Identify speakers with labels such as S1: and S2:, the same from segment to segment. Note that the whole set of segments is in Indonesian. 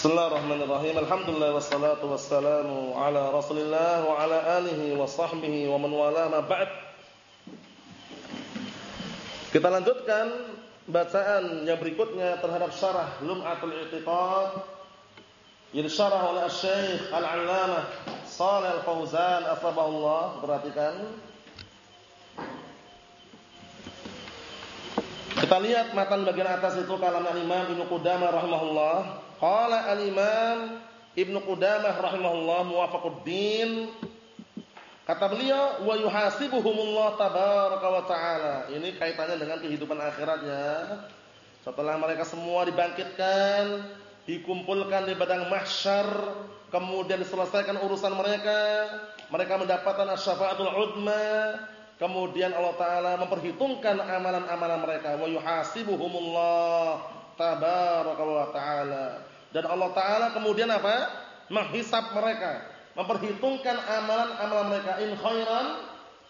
S1: Bismillahirrahmanirrahim. Alhamdulillah wassalatu wassalamu ala Rasulillah wa ala alihi wa sahbihi wa man wala ma ba'd. Kita lanjutkan bacaan yang berikutnya terhadap syarah Lum'atul I'tiqad yang disyarah oleh Syekh Al-'Allamah Shalih Al-Fauzan asbahullah. Perhatikan. Kita lihat matan bagian atas itu kalam Imam Ibnu Qudamah rahimahullah. Qala al-Imam Ibnu Qudamah rahimahullah muwafaquddin kata beliau wa yuhasibuhumullah tabaraka wa taala. Ini kaitannya dengan kehidupan akhiratnya. Setelah mereka semua dibangkitkan, dikumpulkan di padang mahsyar, kemudian diselesaikan urusan mereka, mereka mendapatkan syafaatul udma, kemudian Allah taala memperhitungkan amalan-amalan mereka wa yuhasibuhumullah tabaraka wa taala. Dan Allah Taala kemudian apa? Menghisap mereka, memperhitungkan amalan-amalan mereka in khairan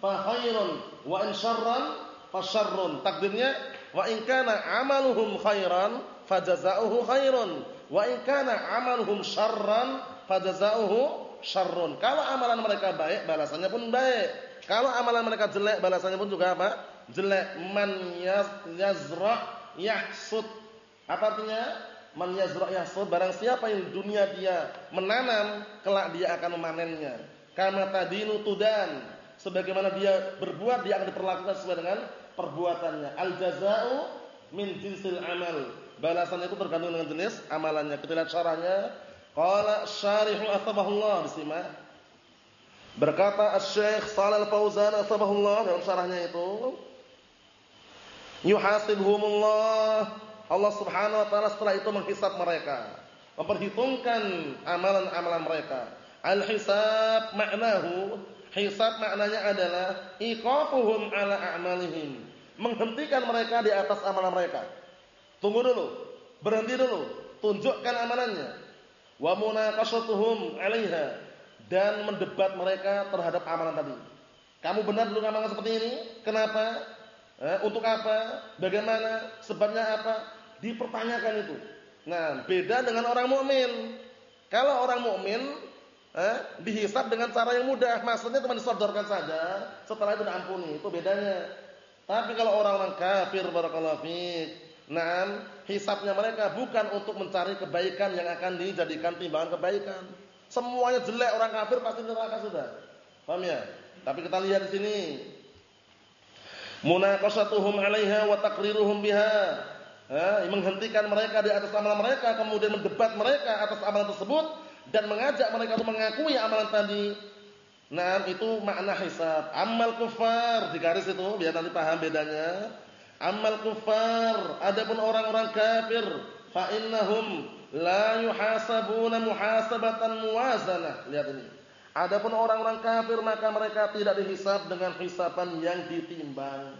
S1: fa khairun wa in syarran fa syarrun. Takdirnya wa in kana amaluhum khairan jazaohu khairun wa in kana amaluhum syarran jazaohu syarrun. Kalau amalan mereka baik, balasannya pun baik. Kalau amalan mereka jelek, balasannya pun juga apa? Jelek. Man yazra yahsud. Apa artinya? Man yazra' yahsud barang siapa yang dunia dia menanam, kelak dia akan memanennya. Kama tadinu tudan. Sebagaimana dia berbuat, dia akan diperlakukan sesuai dengan perbuatannya. Al jazaa'u min jinsil amal. Balasan itu tergantung dengan jenis amalannya. Kita lihat syarahnya. Qala syarihu asbahullah disimak. Berkata Asy-Syaikh Shalal Fauzan asbahullah dalam syarahnya itu, yuhasibhumullah Allah Subhanahu wa taala setelah itu menghisap mereka, memperhitungkan amalan-amalan mereka. Al-hisab maknahu, hisab maknanya adalah iqafuhum ala a'malihim, menghentikan mereka di atas amalan mereka. Tunggu dulu, berhenti dulu, tunjukkan amalannya. Wa munaqashatuhum 'alaiha dan mendebat mereka terhadap amalan tadi. Kamu benar belum amalan seperti ini? Kenapa? Eh, untuk apa? Bagaimana? Sebabnya apa? dipertanyakan itu. Nah, beda dengan orang mukmin. Kalau orang mukmin eh, dihisap dengan cara yang mudah, maksudnya cuma disodorkan saja, setelah itu diampuni, itu bedanya. Tapi kalau orang-orang kafir barakallahu fiik, nah, hisapnya mereka bukan untuk mencari kebaikan yang akan dijadikan timbangan kebaikan. Semuanya jelek orang kafir pasti neraka sudah. Paham ya? Tapi kita lihat di sini. Munaqashatuhum 'alaiha wa taqriruhum biha eh, menghentikan mereka di atas amalan mereka, kemudian mendebat mereka atas amalan tersebut dan mengajak mereka untuk mengakui amalan tadi. Nah, itu makna hisab. Amal kufar di garis itu biar nanti paham bedanya. Amal kufar, adapun orang-orang kafir, fa innahum la yuhasabuna muhasabatan muwazanah. Lihat ini. Adapun orang-orang kafir maka mereka tidak dihisab dengan hisaban yang ditimbang.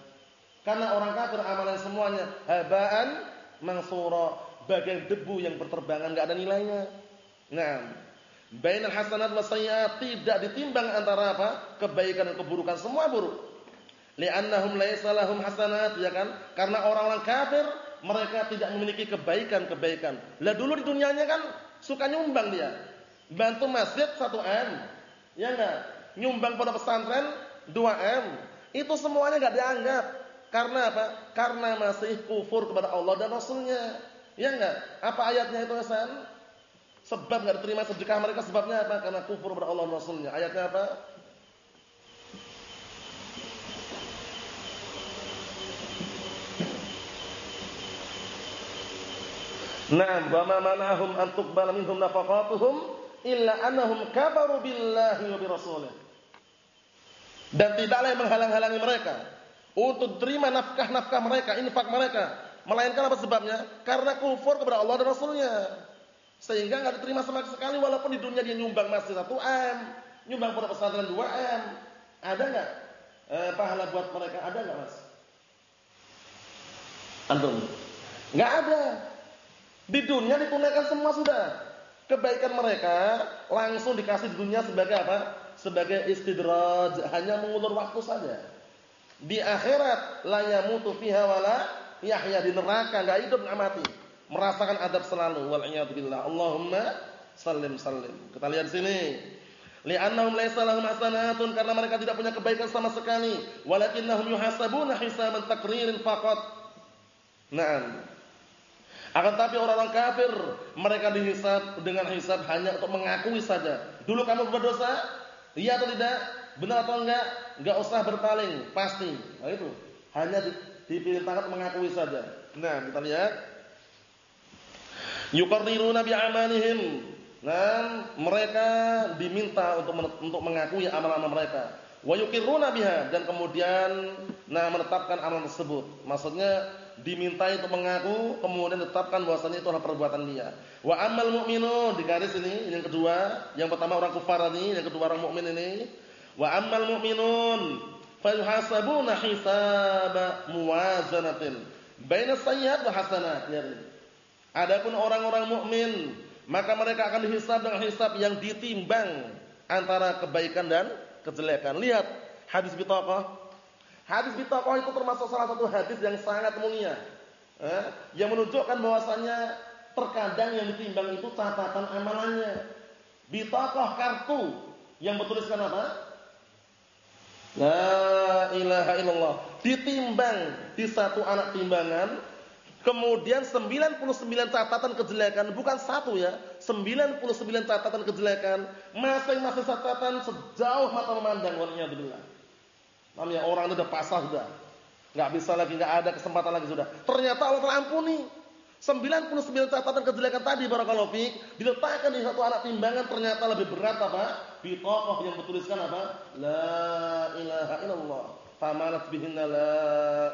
S1: Karena orang kafir amalan semuanya habaan mansura, bagian debu yang berterbangan enggak ada nilainya. Nah, bainal hasanat was tidak ditimbang antara apa? kebaikan dan keburukan, semua buruk. Li'annahum laisa lahum hasanat, ya kan? Karena orang-orang kafir mereka tidak memiliki kebaikan-kebaikan. Lah dulu di dunianya kan suka nyumbang dia. Bantu masjid 1 M. Ya enggak? Nyumbang pada pesantren 2 M. Itu semuanya enggak dianggap. Karena apa? Karena masih kufur kepada Allah dan Rasulnya. Ya enggak? Apa ayatnya itu Hasan? Sebab enggak diterima sedekah mereka sebabnya apa? Karena kufur kepada Allah dan Rasulnya. Ayatnya apa? Naam, wa ma mana'ahum an tuqbala minhum nafaqatuhum illa annahum kafaru billahi wa bi rasulih. Dan tidaklah menghalang-halangi mereka untuk terima nafkah-nafkah mereka, infak mereka. Melainkan apa sebabnya? Karena kufur kepada Allah dan Rasulnya. Sehingga nggak diterima sama sekali walaupun di dunia dia nyumbang masjid 1 M, nyumbang pada pesantren 2 M. Ada nggak eh, pahala buat mereka? Ada nggak mas? Antum? Nggak ada. Di dunia ditunaikan semua sudah. Kebaikan mereka langsung dikasih di dunia sebagai apa? Sebagai istidraj, hanya mengulur waktu saja. Di akhirat la yamutu fiha wala yahya di neraka enggak hidup enggak mati. merasakan adab selalu wal billah. Allahumma sallim sallim. Kita lihat sini. Li'annahum laysa lahum hasanatun karena mereka tidak punya kebaikan sama sekali, walakinnahum yuhasabuna hisaban takririn faqat. Naam. Akan tapi orang-orang kafir mereka dihisab dengan hisab hanya untuk mengakui saja. Dulu kamu berbuat dosa? Iya atau tidak? Benar atau enggak? Enggak usah berpaling, pasti. Nah itu. Hanya diperintahkan mengakui saja. Nah, kita lihat. Yuqarriruna bi'amalihim. Nah, mereka diminta untuk untuk mengakui amalan-amalan mereka. Wa yuqirruna biha dan kemudian nah menetapkan amalan tersebut. Maksudnya dimintai untuk mengaku kemudian tetapkan bahwasanya itu adalah perbuatan dia. Wa amal mu'minun di garis ini yang kedua, yang pertama orang kufar ini, yang kedua orang mukmin ini. Wa amal mu'minun fayuhasabuna hisaba muwazanatin baina sayyi'at wa hasanat. Adapun orang-orang mukmin, maka mereka akan dihisab dengan hisab yang ditimbang antara kebaikan dan kejelekan. Lihat hadis bitaqah Hadis bitokoh itu termasuk salah satu hadis yang sangat mulia. Eh, yang menunjukkan bahwasannya terkadang yang ditimbang itu catatan amalannya. Bitokoh kartu yang bertuliskan apa? La ilaha illallah. Ditimbang di satu anak timbangan. Kemudian 99 catatan kejelekan. Bukan satu ya. 99 catatan kejelekan. Masing-masing catatan sejauh mata memandang. Namanya orang itu sudah pasrah sudah. Enggak bisa lagi, enggak ada kesempatan lagi sudah. Ternyata Allah telah ampuni. 99 catatan kejelekan tadi barakallahu fiik diletakkan di satu anak timbangan ternyata lebih berat apa? Bitaqah yang bertuliskan apa? La ilaha illallah. Famalat bihinna la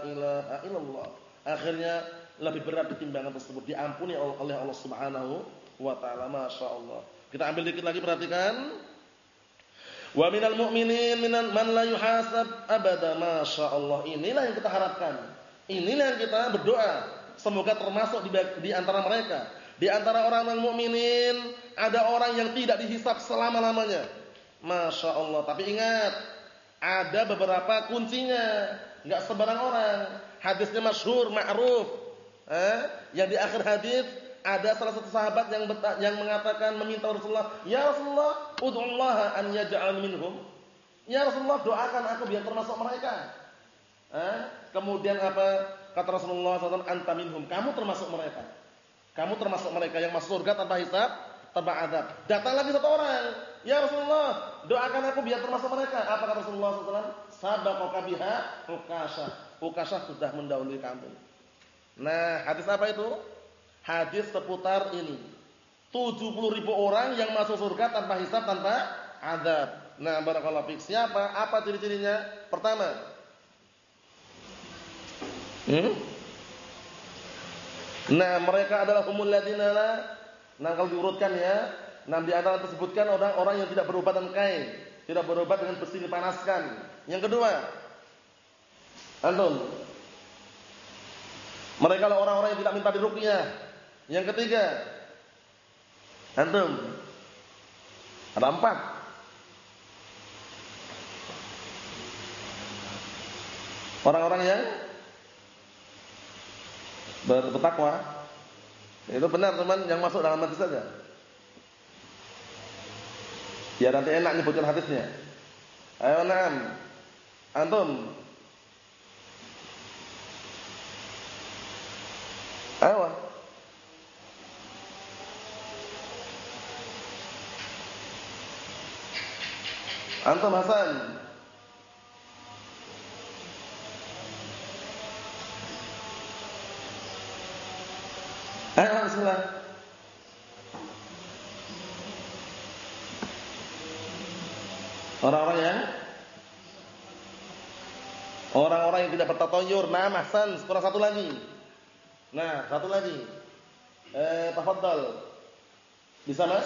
S1: ilaha illallah. Akhirnya lebih berat di timbangan tersebut diampuni oleh Allah Subhanahu wa taala. Masyaallah. Kita ambil dikit lagi perhatikan. Wa minal mu'minin minan man la yuhasab abada masyaallah. Inilah yang kita harapkan. Inilah yang kita berdoa. Semoga termasuk di, di antara mereka. Di antara orang-orang mukminin ada orang yang tidak dihisap selama-lamanya. Masya Allah. Tapi ingat, ada beberapa kuncinya. Enggak sebarang orang. Hadisnya masyhur, ma'ruf. Eh? Yang di akhir hadis ada salah satu sahabat yang yang mengatakan meminta Rasulullah, "Ya Rasulullah, ud'ullaha an yaj'al minhum." Ya Rasulullah, doakan aku biar termasuk mereka. Eh? Kemudian apa kata Rasulullah SAW, "Anta minhum." Kamu termasuk mereka. Kamu termasuk mereka yang masuk surga tanpa hisab, tanpa adab. Datang lagi satu orang, "Ya Rasulullah, doakan aku biar termasuk mereka." Apa kata Rasulullah SAW? Sabaqaka biha Ukasha. Ukasha sudah mendahului kamu. Nah, hadis apa itu? Hadis seputar ini. 70 ribu orang yang masuk surga tanpa hisab, tanpa adab. Nah, barakallahu fiik. Siapa? Apa ciri-cirinya? Pertama. Hmm? Nah, mereka adalah humul ladina Nah, kalau diurutkan ya, nah di antara tersebutkan orang-orang yang tidak berobat dengan kain, tidak berobat dengan besi dipanaskan. Yang kedua, antum. Mereka adalah orang-orang yang tidak minta diruqyah, yang ketiga, antum. Ada empat. Orang-orang yang bertakwa. Itu benar teman yang masuk dalam hadis saja. Ya nanti enak nyebutin hadisnya. Ayo na'am. Antum. Ayo. Antum Hasan. Ayo bismillah. Orang-orang yang Orang-orang yang tidak bertatoyur. Nah Hasan, kurang satu lagi. Nah, satu lagi. Eh, tafadhal Bisa mas?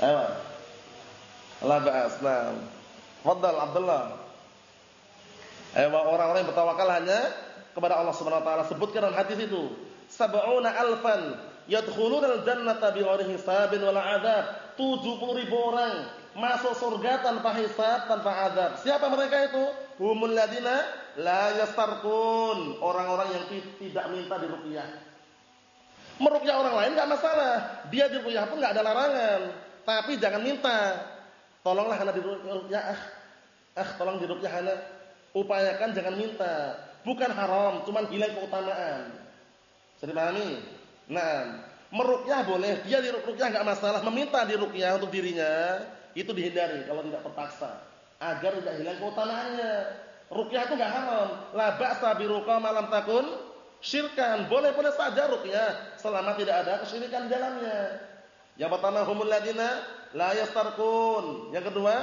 S1: Ayo La ba'as. Nah. Fadal Abdullah. Eh orang-orang yang bertawakal hanya kepada Allah Subhanahu wa taala. Sebutkan dalam hadis itu, sab'una alfan yadkhuluna al-jannata bighairi hisabin wala adab. 70 ribu orang masuk surga tanpa hisab, tanpa adab. Siapa mereka itu? Humul ladina la yastarqun. Orang-orang yang tidak minta diruqyah. Merukyah orang lain enggak masalah. Dia dirukyah pun enggak ada larangan. Tapi jangan minta. Tolonglah anak dirukyah. Ah, ah tolong dirukyah anak. Upayakan jangan minta. Bukan haram, cuman hilang keutamaan. Bisa dipahami? Nah, merukyah boleh, dia dirukyah enggak masalah. Meminta dirukyah untuk dirinya itu dihindari kalau tidak terpaksa agar tidak hilang keutamaannya. Rukyah itu enggak haram. La ba'sa bi malam takun syirkan. Boleh-boleh saja rukyah selama tidak ada kesyirikan di dalamnya. Yang pertama humul ladina la yastarqun. Yang kedua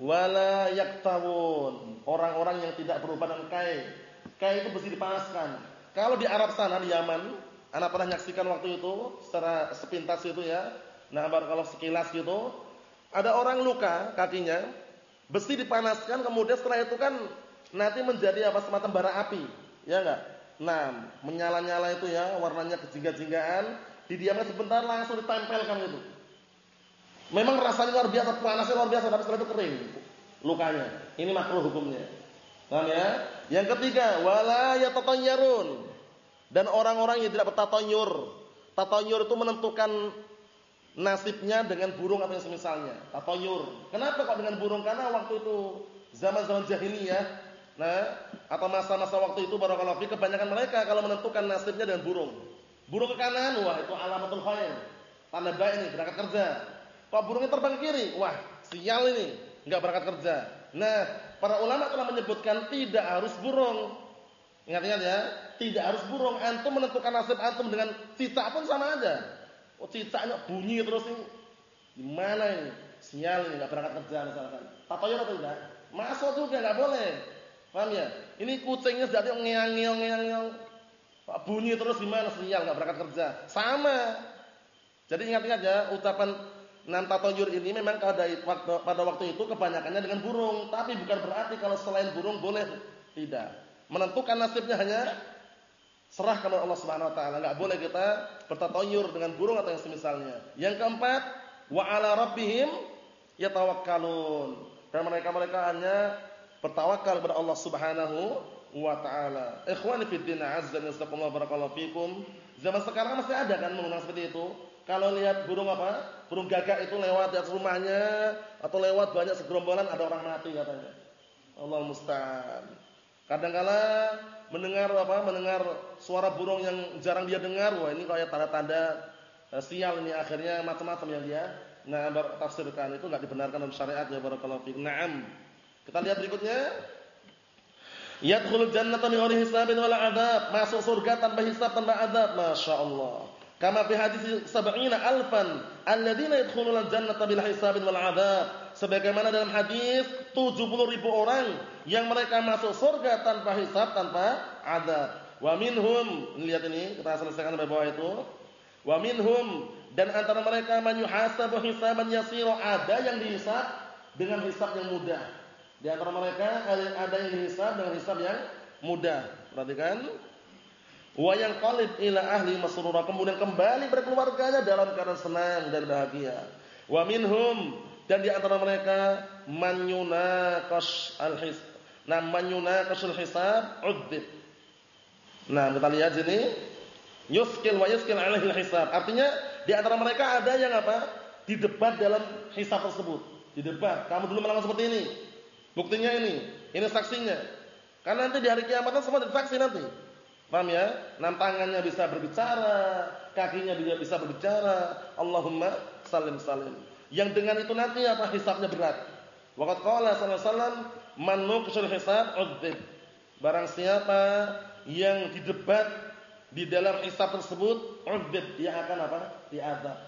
S1: wala yaktawun. Orang-orang yang tidak berubah dengan kai. Kai itu mesti dipanaskan. Kalau di Arab sana di Yaman, anak pernah menyaksikan waktu itu secara sepintas itu ya. Nah, kalau sekilas gitu, ada orang luka kakinya, besi dipanaskan kemudian setelah itu kan nanti menjadi apa semacam bara api, ya enggak? Nah, menyala-nyala itu ya, warnanya kejingga-jinggaan, didiamkan sebentar langsung ditempelkan itu. Memang rasanya luar biasa, panasnya luar biasa, tapi setelah itu kering lukanya. Ini makruh hukumnya. Paham ya? Yang ketiga, wala yatatayyarun. Dan orang-orang yang tidak bertatanyur. Tatanyur itu menentukan nasibnya dengan burung atau yang semisalnya. Tatanyur. Kenapa kok dengan burung? Karena waktu itu zaman-zaman jahiliyah Nah, atau masa-masa waktu itu barakallahu fi kebanyakan mereka kalau menentukan nasibnya dengan burung. Burung ke kanan, wah itu alamatul khair. Tanda baik ini berangkat kerja. Kok burungnya terbang ke kiri? Wah, sial ini, enggak berangkat kerja. Nah, para ulama telah menyebutkan tidak harus burung. Ingat-ingat ya, tidak harus burung. Antum menentukan nasib antum dengan cicak pun sama aja. Oh, cicaknya bunyi terus ini. Gimana ini? Sial ini enggak berangkat kerja misalkan. Tatayur atau tidak? Masuk juga enggak boleh. Paham ya? Ini kucingnya jadi ngeang-ngeang-ngeang. Pak bunyi terus gimana sial enggak berangkat kerja. Sama. Jadi ingat-ingat ya, ucapan nan tatoyur ini memang pada waktu, pada waktu itu kebanyakannya dengan burung, tapi bukan berarti kalau selain burung boleh tidak. Menentukan nasibnya hanya serah kepada Allah Subhanahu wa taala. Enggak boleh kita bertatoyur dengan burung atau yang semisalnya. Yang keempat, wa ala rabbihim yatawakkalun. Dan mereka-mereka hanya bertawakal kepada Allah Subhanahu wa taala. Ikhwani fi din azza wa jalla barakallahu fikum. Zaman sekarang masih ada kan menggunakan seperti itu. Kalau lihat burung apa? Burung gagak itu lewat di atas rumahnya atau lewat banyak segerombolan ada orang mati katanya. Allah musta'an. Kadang-kala mendengar apa? Mendengar suara burung yang jarang dia dengar, wah ini kayak tanda-tanda eh, sial ini akhirnya macam-macam yang dia nah tafsirkan itu enggak dibenarkan dalam syariat ya barakallahu fiik. Naam. Kita lihat berikutnya. Yadkhulul jannata bi ghairi hisabin wala adzab. Masuk surga tanpa hisab, tanpa adzab. Masyaallah. Kama fi hadis 70 alfan alladziina yadkhulul jannata bil hisabin wal adzab. Sebagaimana dalam hadis 70 ribu orang yang mereka masuk surga tanpa hisab, tanpa adzab. Wa minhum, lihat ini, kita selesaikan sampai bawah itu. Wa minhum dan antara mereka man yuhasabu hisaban yasira, ada yang dihisab dengan hisab yang mudah. Di antara mereka ada yang dihisab dengan hisab yang mudah. Perhatikan. Wa yang qalib ila ahli masrura kemudian kembali berkeluarganya dalam keadaan senang dan bahagia. Wa minhum dan di antara mereka man yunaqash al-his. Nah, man yunaqashul hisab udzib. Nah, kita lihat sini. Yuskil wa yuskil alaihi al-hisab. Artinya di antara mereka ada yang apa? Didebat dalam hisab tersebut. Didebat. Kamu dulu melakukan seperti ini. Buktinya ini, ini saksinya. Karena nanti di hari kiamat kan semua saksi nanti. Paham ya? Nam tangannya bisa berbicara, kakinya juga bisa berbicara. Allahumma salim salim. Yang dengan itu nanti apa hisabnya berat. Waqat qala sallallahu alaihi wasallam man nuqshul hisab udzib. Barang siapa yang didebat di dalam hisab tersebut udzib dia akan apa? Diazab.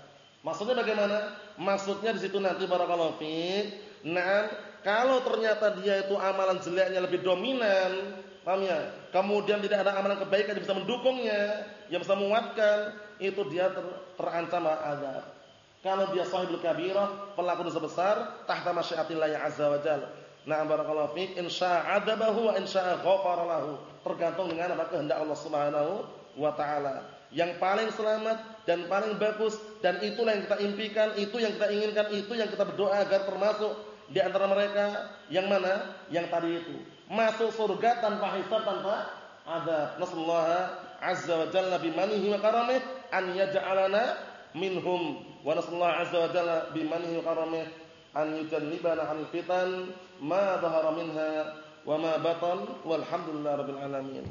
S1: Maksudnya bagaimana? Maksudnya di situ nanti barakallahu fiik. Nah, kalau ternyata dia itu amalan jeleknya lebih dominan, paham ya? Kemudian tidak ada amalan kebaikan yang bisa mendukungnya, yang bisa menguatkan, itu dia ter, terancam azab. Kalau dia sahibul kabirah, pelaku dosa besar, tahta masyiatillah azza wa jalla. Na'am barakallahu fiik, insya adabahu wa insya ghafara lahu. Tergantung dengan apa kehendak Allah Subhanahu wa taala. Yang paling selamat dan paling bagus dan itulah yang kita impikan, itu yang kita inginkan, itu yang kita berdoa agar termasuk di antara mereka yang mana? Yang tadi itu. Masuk surga tanpa hisab, tanpa adab. Nasallahu azza wa jalla bimanihi wa karamih an yaj'alana minhum. Wa nasallahu azza wa jalla bimanihi wa karamih an yujannibana 'anil fitan ma dhahara minha wa ma batan. Walhamdulillahi rabbil alamin